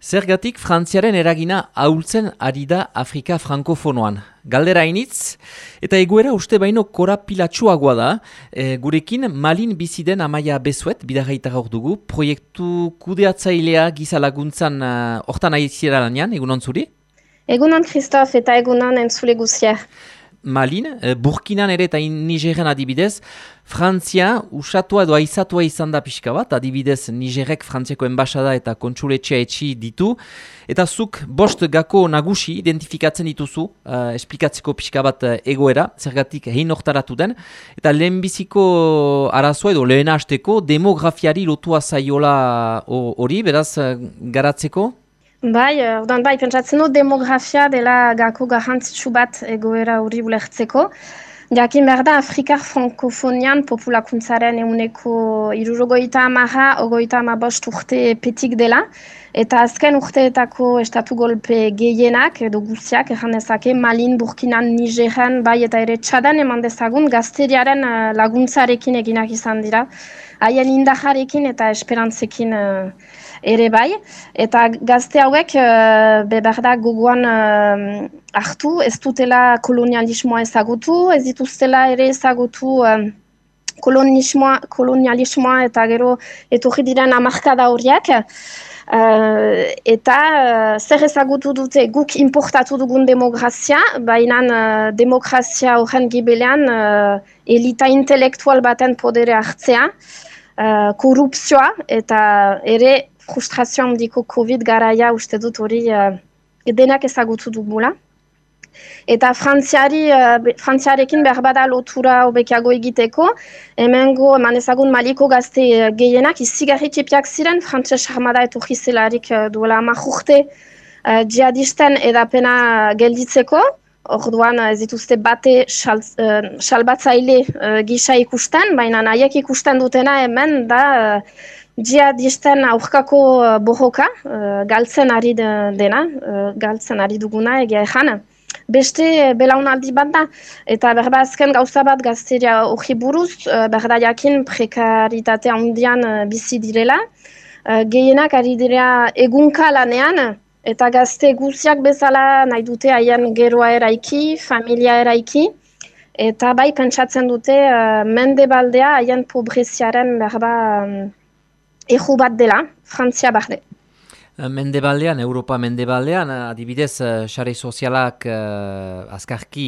Zergatik Frantziaren eragina ahultzen ari da Afrika frankofonoan. Galdera initz, eta egoera uste baino korapilatsuagoa da, e, gurekin malin biziden amaia bezuet, bidarraita gaur dugu, proiektu kudeatzailea gizalaguntzan uh, hortan aiziera lanean, egunon zuri? Egunon, Christoph, eta egunon entzule guziak. Malin, e, Burkinan ere eta Nigeren adibidez, Frantzia usatua edo aizatua izan da pixka bat, adibidez Nigerek Frantziako enbasada eta kontsuletxea etxi ditu, eta zuk bost gako nagusi identifikatzen dituzu, uh, esplikatzeko pixka bat uh, egoera, zergatik hein hortaratu den, eta lehenbiziko arazoa edo lehen demografiari lotua zaiola hori, beraz, garatzeko? Bai, ordan bai, pentsatzen du demografia dela gako garrantzitsu bat egoera hori bulertzeko. Jakin behar da, Afrikar frankofonian populakuntzaren eguneko irurogoita amaha, ogoita amabost urte petik dela. Eta azken urteetako estatu golpe gehienak edo guziak erran dezake Malin, Burkinan, Nigeran, bai eta ere txadan eman dezagun gazteriaren uh, laguntzarekin eginak izan dira. Haien indajarekin eta esperantzekin uh, ere bai. Eta gazte hauek, uh, beberda gogoan uh, hartu, ez dutela kolonialismoa ezagutu, ez dituztela ere ezagutu uh, kolonialismoa, eta gero etorri diren amarkada horiek. Uh, eta uh, zer ezagutu dute guk importatu dugun demokrazia, baina uh, demokrazia horren gibelean uh, elita intelektual baten podere hartzea, uh, korrupzioa eta ere frustrazio handiko COVID garaia uste dut hori uh, denak ezagutu dugula. Eta frantziari, uh, frantziarekin behar bada lotura obekiago egiteko, hemengo eman ezagun maliko gazte uh, gehienak izigarri txipiak ziren, frantzes armada etorri zelarik uh, duela amajurte uh, jihadisten edapena gelditzeko, Orduan ez dituzte bate salbatzaile uh, gisa ikusten, baina nahiak ikusten dutena hemen da jihadisten aurkako uh, bohoka, uh, galtzen ari dena, uh, galtzen ari duguna egia ezan. Beste belaunaldi bat da, eta berba azken gauza bat gazteria hori buruz, uh, berda jakin prekaritate handian uh, bizi direla. Uh, gehienak ari dira egunka lanean, eta gazte guziak bezala nahi dute haien geroa eraiki, familia eraiki, eta bai pentsatzen dute uh, mende baldea haien pobreziaren berba um, Ego bat dela, Frantzia barde. Eh, mendebaldean, Europa mendebaldean, eh, adibidez, eh, sare sozialak uh, azkarki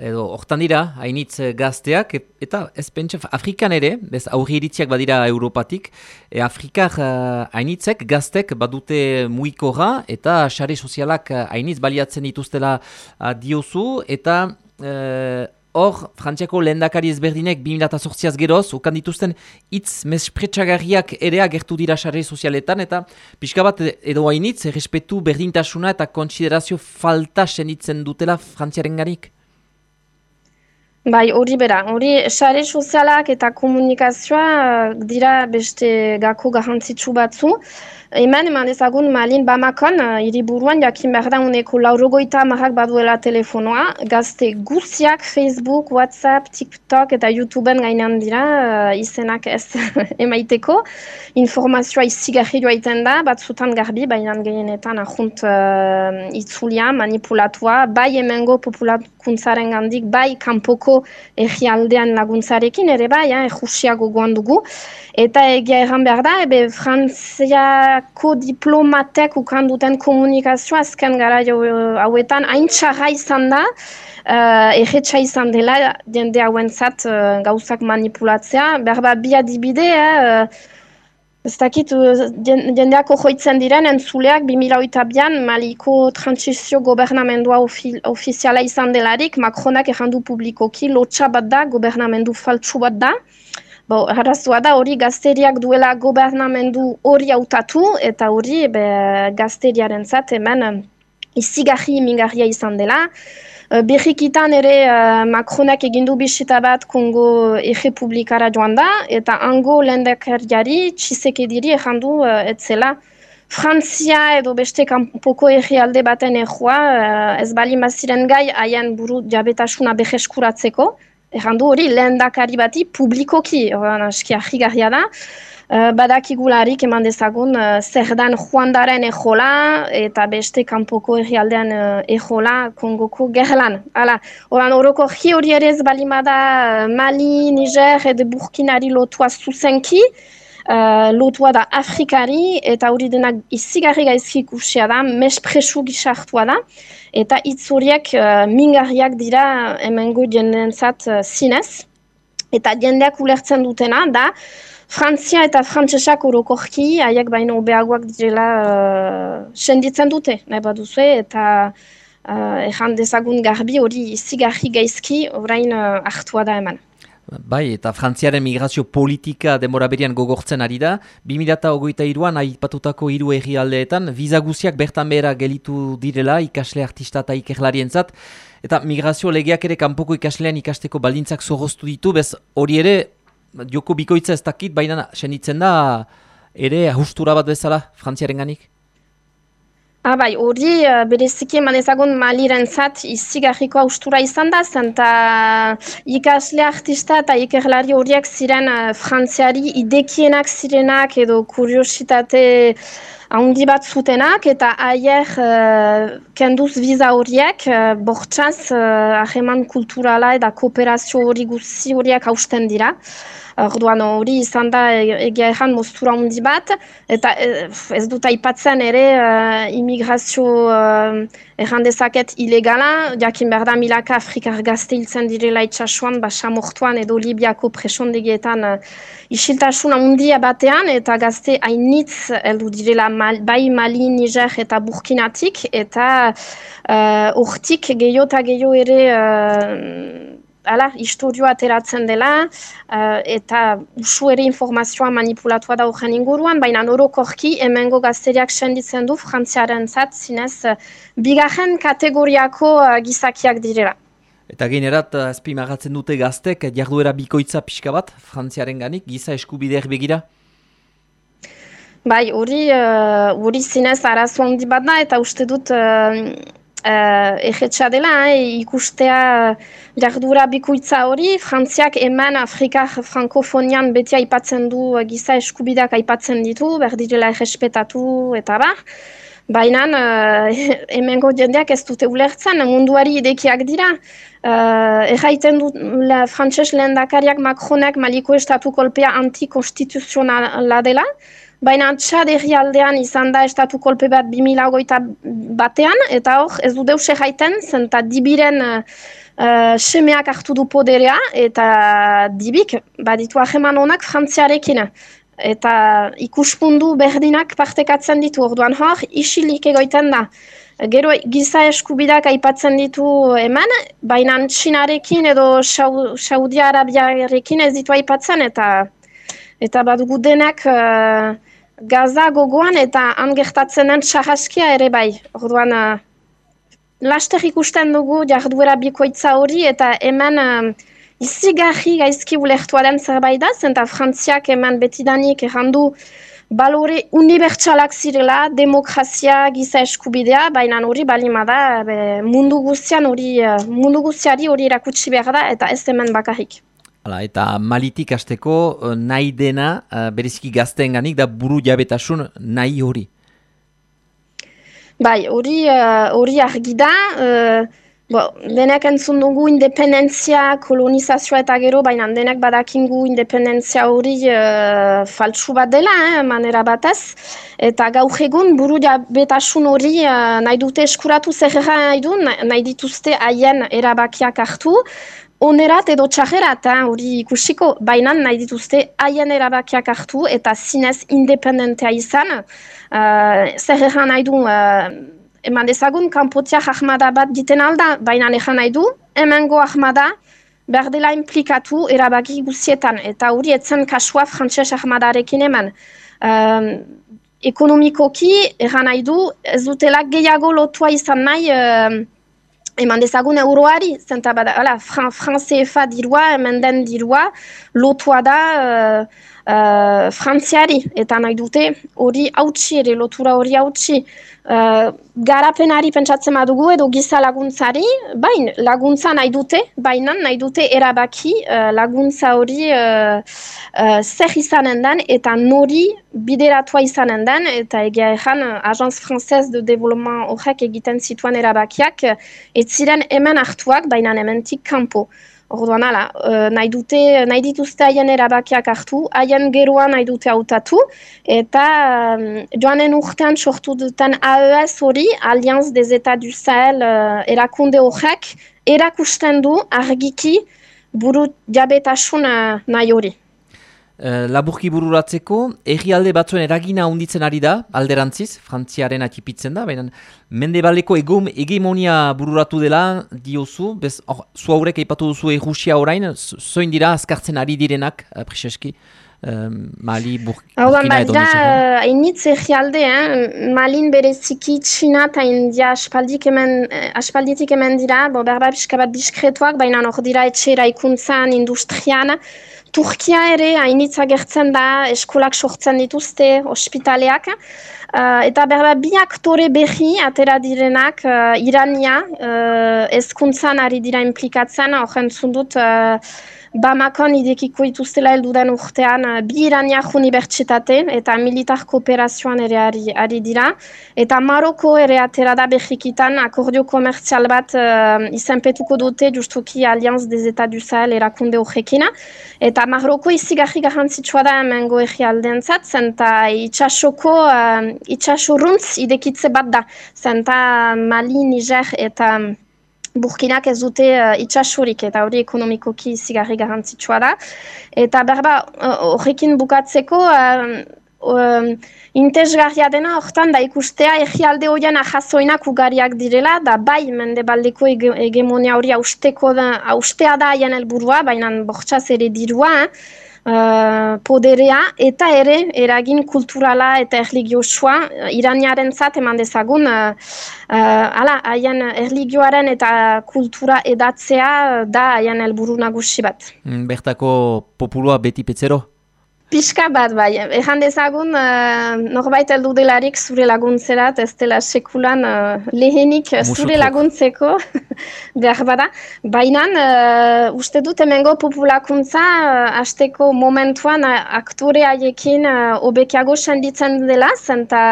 edo hortan dira, hainitz gazteak, eta ez pentsa, Afrikan ere, bez aurri iritziak badira Europatik, e, Afrikar uh, hainitzek gaztek badute muikora, eta sare sozialak hainitz baliatzen dituztela diozu, eta Hor, Frantziako lehendakari ezberdinek 2008az geroz, ukan dituzten hitz mespretsagarriak ere agertu dira sare sozialetan, eta pixka bat edo hainitz, errespetu berdintasuna eta kontsiderazio falta senitzen dutela Frantziaren garik? Bai, hori bera, hori sare sozialak eta komunikazioa dira beste gako garrantzitsu batzu, Hemen, eman ezagun malin bamakon, uh, iriburuan, jakin behar da uneko laurogoita marrak baduela telefonoa, gazte guziak Facebook, Whatsapp, TikTok eta YouTubeen gainan dira, uh, izenak ez emaiteko. Informazioa izigarri joaiten da, batzutan garbi, baina gehienetan ahunt uh, itzulia, manipulatua, bai emengo populakuntzaren gandik, bai kanpoko egialdean laguntzarekin, ere bai, eh, ejusiago goan dugu. Eta egia erran behar da, ebe Frantziako diplomatek ukanduten komunikazioa azken gara jo hauetan hain txarra izan da, uh, erretxa izan dela jende hauen zat uh, gauzak manipulatzea. Berba bi adibide, eh, uh, ez dakit jendeako joitzen diren entzuleak 2008an Maliko transizio gobernamendua ofi, ofiziala izan delarik, Macronak errandu publikoki lotxa bat da, gobernamendu faltsu bat da. Bo, Harrazua da hori gazteriak duela gobernamendu hori hautatu eta hori gazteriaren zat hemen izigarri mingarria izan dela. Uh, berrikitan ere uh, Macronak egindu bisita bat Kongo Errepublikara joan da eta ango lendekariari txisek ediri errandu uh, etzela Frantzia edo beste kanpoko erri alde baten erroa uh, ez bali maziren gai haien buru diabetasuna beheskuratzeko errandu hori lehen dakari bati publikoki, oran aski ahigarria da, Uh, badakigularik eman dezagun uh, zer dan juandaren ejola eta beste kanpoko errialdean uh, ejola kongoko gerlan. Hala, oran horoko hori ere ez balimada Mali, Niger edo Burkinari lotua zuzenki, uh, lotua da Afrikari eta hori denak izigarri gaizki ikusia da, mespresu gisartua da, eta hitz horiek uh, mingarriak dira emengo jendentzat uh, zinez. Eta jendeak ulertzen dutena da, Frantzia eta frantsesak orokorki, haiek baino obeagoak direla uh, senditzen dute, nahi baduzue, eta uh, dezagun garbi hori zigarri gaizki orain uh, hartua da eman. Bai, eta frantziaren migrazio politika demora berian gogortzen ari da. 2008an aipatutako hiru erri aldeetan, vizaguziak bertan behera gelitu direla ikasle artista eta ikerlarien zat. Eta migrazio legeak ere kanpoko ikaslean ikasteko baldintzak zorroztu ditu, bez hori ere joko bikoitza ez dakit, baina senitzen da ere ahustura bat bezala frantziaren ganik? Ah, bai, hori uh, bereziki eman ezagun maliren zat izigarriko austura izan da, zenta ikasle artista eta ikerlari horiek ziren uh, frantziari idekienak zirenak edo kuriositate handi bat zutenak eta aier uh, kenduz viza horiek uh, bortxaz uh, aheman kulturala eta kooperazio hori guzi horiek hausten dira. Orduan hori izan da e, egia erran moztura handi bat, eta ez dut aipatzen ere uh, imigrazio uh, erran dezaket ilegala, jakin behar da milaka Afrikar gazte hiltzen direla itxasuan, basa mortuan edo Libiako presondegietan uh, isiltasun handia batean, eta gazte hainitz heldu direla mal, bai Mali, Niger eta Burkinatik, eta uh, urtik gehiago eta gehiago ere Hala, historioa ateratzen dela, uh, eta usu ere informazioa manipulatua da horren inguruan, baina norokorki emengo gazteriak senditzen du frantziaren zat, zinez, uh, bigarren kategoriako uh, gizakiak direla. Eta generat, ezpimagatzen dute gaztek, jarduera bikoitza pixka bat, frantziaren ganik, giza eskubideak begira? Bai, hori uh, zinez arazo handi bat da, eta uste dut uh, egetxa dela, eh, ikustea jardura bikuitza hori, Frantziak eman Afrikar frankofonian beti aipatzen du uh, giza eskubidak aipatzen ditu, berdirela errespetatu eta bar. Baina uh, hemengo jendeak ez dute ulertzen, munduari idekiak dira. Uh, erraiten du la, frantses lehen dakariak Macronek maliko estatu kolpea antikonstituzionala dela, Baina txad aldean izan da estatu kolpe bat 2008 batean, eta hor ez du deus jaiten, zenta dibiren uh, semeak hartu du poderea, eta dibik baditu aheman honak frantziarekin. Eta ikuspundu berdinak partekatzen ditu, orduan hor, isilik egoiten da. Gero giza eskubidak aipatzen ditu eman, baina txinarekin edo Saudi Arabiarekin ez ditu aipatzen, eta eta badugu denak... Uh, gaza gogoan eta angertatzen den sahaskia ere bai. Orduan, uh, laster ikusten dugu jarduera bikoitza hori eta hemen uh, izigarri gaizki ulertua den zerbait da, zenta frantziak hemen betidanik errandu balore unibertsalak zirela, demokrazia, giza eskubidea, baina hori balimada mundu guztian hori, uh, mundu guztiari hori erakutsi behar da eta ez hemen bakarrik. Hala, eta malitik hasteko eh, nahi dena, uh, bereziki gazteen ganik, da buru jabetasun nahi hori? Bai, hori hori argi da, uh, bo, denek entzun dugu independentzia, kolonizazioa eta gero, baina denek badakingu independentzia hori uh, faltsu bat dela, eh, manera batez, eta gaur egun buru jabetasun hori uh, nahi dute eskuratu zer nahi du, nahi dituzte haien erabakiak hartu, onerat edo txajerat, hori ikusiko, baina nahi dituzte haien erabakiak hartu eta zinez independentea izan. Uh, zer egan nahi du, uh, eman dezagun, kanpotiak ahmada bat diten alda, baina egan nahi du, emango ahmada, behar dela implikatu erabaki guzietan, eta hori etzen kasua frantses ahmadarekin eman. Uh, ekonomikoki, egan nahi du, ez dutela gehiago lotua izan nahi, uh, eman dezagun euroari, zenta bada, hala, fran, dirua, hemen den dirua, lotua da, uh, uh, frantziari, eta nahi dute hori hautsi ere, lotura hori hautsi. Garapenari pentsatzen badugu edo giza laguntzari, bain laguntza nahi dute, baina nahi dute erabaki uh, laguntza hori uh, uh, zer izanen den eta nori bideratua izanen den, eta egia ezan Agence Française de Développement horrek egiten zituen erabakiak, ez ziren hemen hartuak, baina hementik kanpo. Orduan, ala, uh, nahi dute, nahi dituzte haien erabakiak hartu, haien geroa nahi dute hautatu, eta um, joanen urtean sortu duten AES hori, Allianz des Etats du Sahel uh, erakunde horrek, erakusten du argiki buru jabetasun uh, nahi hori. Uh, laburki bururatzeko, alde batzuen eragina hunditzen ari da, alderantziz, frantziaren atipitzen da, baina mendebaleko egom, egemonia bururatu dela, diozu, bez, or, zu haurek eipatu duzu egusia orain, zoin dira azkartzen ari direnak, uh, Priseski, Mali, Burkina edo Hauan, badira, hainitz alde, eh? Malin bereziki txina eta india aspaldik hemen, eh, aspalditik hemen dira, bo berba pixka bat diskretuak, baina hor dira etxera ikuntzan, industrian, Turkia ere hainitza gertzen da eskolak sortzen dituzte ospitaleak. Uh, eta berba bi aktore behi atera direnak uh, Irania uh, ezkuntzan ari dira implikatzen, horren zundut uh, Bamakon idekiko ituztela den urtean uh, bi iraniak unibertsitate eta militar kooperazioan ere ari, ari dira. Eta Maroko ere atera da behikitan akordio komertzial bat uh, izenpetuko dute justuki Allianz des Eta du Sahel erakunde horrekina. Eta Maroko izi garri garrantzitsua da hemen goerri aldean zatzen eta itxasoko, uh, itxasoruntz idekitze bat da. Zenta Mali, Niger eta... Burkinak ez dute uh, itxasurik eta hori ekonomikoki zigarri garantzitsua da. Eta berba horrekin bukatzeko uh, uh, intezgarria dena hortan da ikustea egialde horien ahazoinak ugariak direla da bai mende baldeko hegemonia hori hausteko da, haustea da haien helburua, baina bortxaz ere dirua. Eh? uh, poderea eta ere eragin kulturala eta erligiosua uh, iraniaren zat eman dezagun uh, uh, ala, haien erligioaren eta kultura edatzea da haien helburu nagusi bat. Mm, bertako populua beti petzero? Piska bat bai, ejan dezagun uh, norbait heldu delarik zure laguntzerat, ez dela sekulan uh, lehenik zure laguntzeko behar bada. Baina uh, uste dut emengo populakuntza uh, asteko momentuan uh, aktore haiekin uh, obekiago senditzen dela, zenta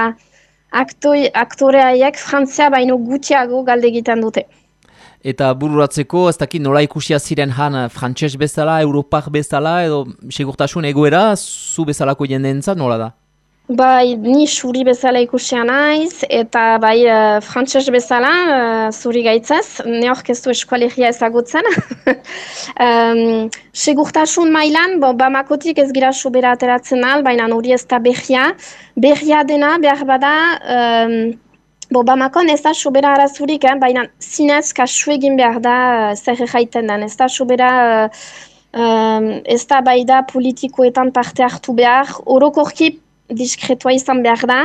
aktore haiek frantzia baino gutiago galde egiten dute. Eta bururatzeko, ez dakit nola ikusia ziren han eh, frantses bezala, europak bezala, edo segurtasun egoera, zu bezalako jendeentzat nola da? Bai, ni suri bezala ikusia naiz, eta bai uh, frantses bezala, uh, zuri gaitzaz, ne orkestu eskualegia ezagutzen. um, segurtasun mailan, bo, bamakotik ez gira sobera ateratzen al, baina hori ez da behia. Behia dena, behar bada, um, Bo, bamakon ez da sobera arazurik, eh? baina zinez kasu egin behar da uh, zer jaiten den. Ez da sobera, uh, ez da bai da politikoetan parte hartu behar, orokorki diskretua izan behar da,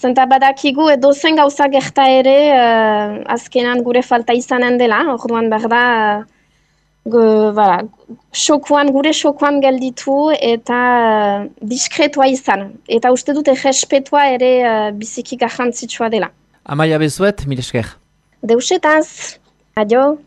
zenta badakigu edo zen gauza gerta ere uh, azkenan gure falta izanen dela, orduan behar da, uh, xokuan, gure xokuan gelditu eta uh, diskretua izan. Eta uste dute respetua ere uh, biziki garrantzitsua dela. Amaia bezuet, mil esker. Deusetaz, adio.